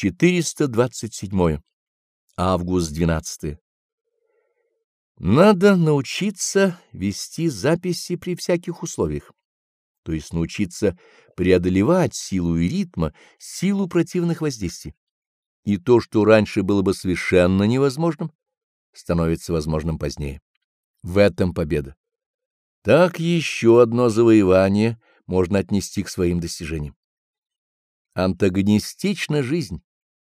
427. Август 12. Надо научиться вести записи при всяких условиях, то есть научиться преодолевать силу и ритма, силу противных воздействий. И то, что раньше было бы совершенно невозможным, становится возможным позднее. В этом победа. Так еще одно завоевание можно отнести к своим достижениям. Антагонистична жизнь,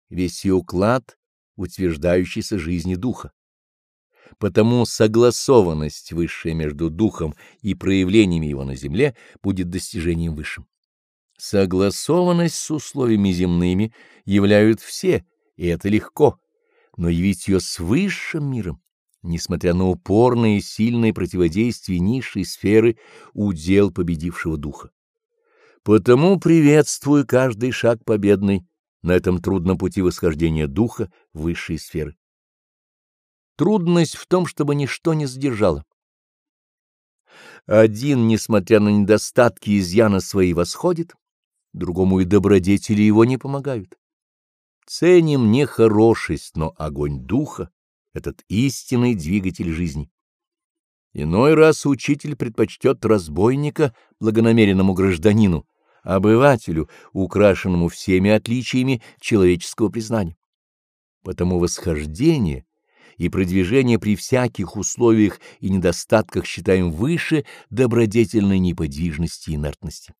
весь ее уклад, утверждающийся жизни духа. Потому согласованность высшая между духом и проявлениями его на земле будет достижением высшим. Согласованность с условиями земными являют все, и это легко, но явить ее с высшим миром, несмотря на упорное и сильное противодействие низшей сферы, удел победившего духа. Потому приветствую каждый шаг победный на этом трудном пути восхождения духа в высшие сферы. Трудность в том, чтобы ничто не задержало. Один, несмотря на недостатки и изъяна свои, восходит, другому и добродетели его не помогают. Ценим не хорошесть, но огонь духа, этот истинный двигатель жизни. Иной раз учитель предпочтет разбойника благонамеренному гражданину, обывателю, украшенному всеми отличиями человеческого признания. Потому восхождение и продвижение при всяких условиях и недостатках считаем выше добродетельной неподвижности и инертности.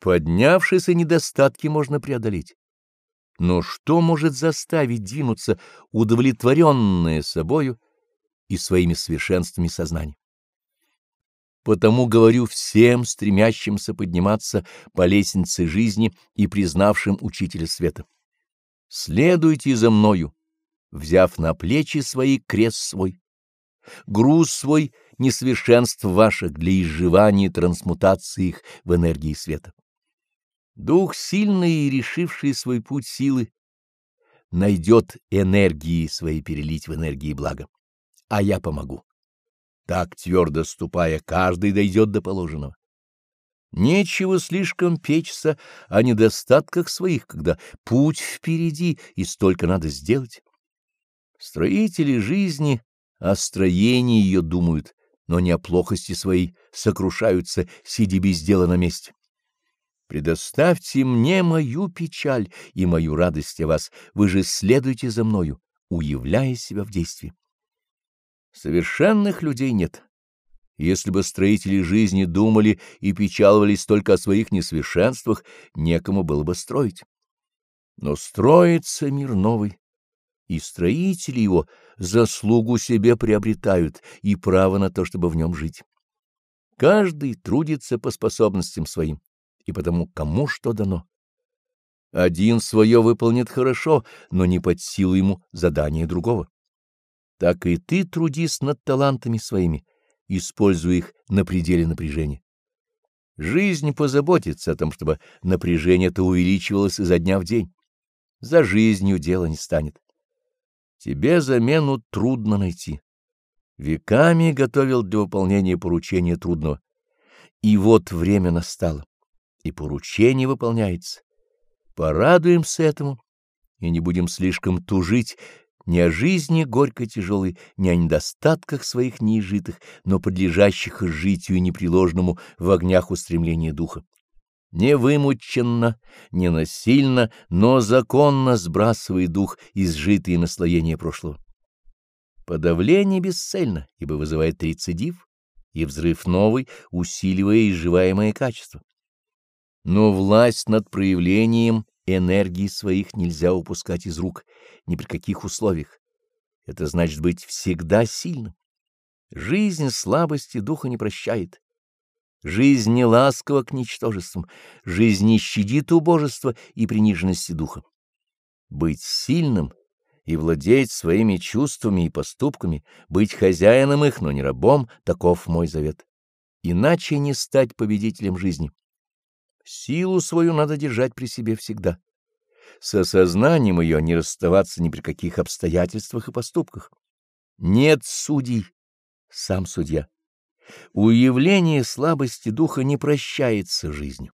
Поднявшиеся недостатки можно преодолеть. Но что может заставить двинуться удовлетворенное собою и своими совершенствами сознание? Потому говорю всем, стремящимся подниматься по лестнице жизни и признавшим Учителя Света. Следуйте за мною, взяв на плечи свои крест свой, груз свой несовершенств ваших для изживания и трансмутации их в энергии света. Дух сильный и решивший свой путь силы найдет энергии свои перелить в энергии блага, а я помогу. Так, твердо ступая, каждый дойдет до положенного. Нечего слишком печься о недостатках своих, когда путь впереди, и столько надо сделать. Строители жизни о строении ее думают, но не о плохости своей сокрушаются, сидя без дела на месте. Предоставьте мне мою печаль и мою радость о вас, вы же следуйте за мною, уявляя себя в действии. Совершенных людей нет. Если бы строители жизни думали и печаловались только о своих несовершенствах, некому было бы строить. Но строится мир новый, и строители его заслугу себе приобретают и право на то, чтобы в нем жить. Каждый трудится по способностям своим, и потому кому что дано. Один свое выполнит хорошо, но не под силу ему задание другого так и ты трудись над талантами своими, используя их на пределе напряжения. Жизнь позаботится о том, чтобы напряжение-то увеличивалось изо дня в день. За жизнью дело не станет. Тебе замену трудно найти. Веками готовил для выполнения поручения трудного. И вот время настало, и поручение выполняется. Порадуемся этому и не будем слишком тужить, не о жизни горько тяжелой, не о недостатках своих неизжитых, но подлежащих изжитию непреложному в огнях устремления духа. Не вымученно, не насильно, но законно сбрасывай дух изжитые наслоения прошлого. Подавление бесцельно, ибо вызывает рецидив и взрыв новый, усиливая изживаемое качество. Но власть над проявлением энергии своих нельзя упускать из рук ни при каких условиях. Это значит быть всегда сильным. Жизнь слабости духа не прощает. Жизнь не ласкова к ничтожествам, жизнь не щадит убожества и приниженности духа. Быть сильным и владеть своими чувствами и поступками, быть хозяином их, но не рабом — таков мой завет. Иначе не стать победителем жизни. Силу свою надо держать при себе всегда. Со сознанием ее не расставаться ни при каких обстоятельствах и поступках. Нет судей, сам судья. Уявление слабости духа не прощается жизнью.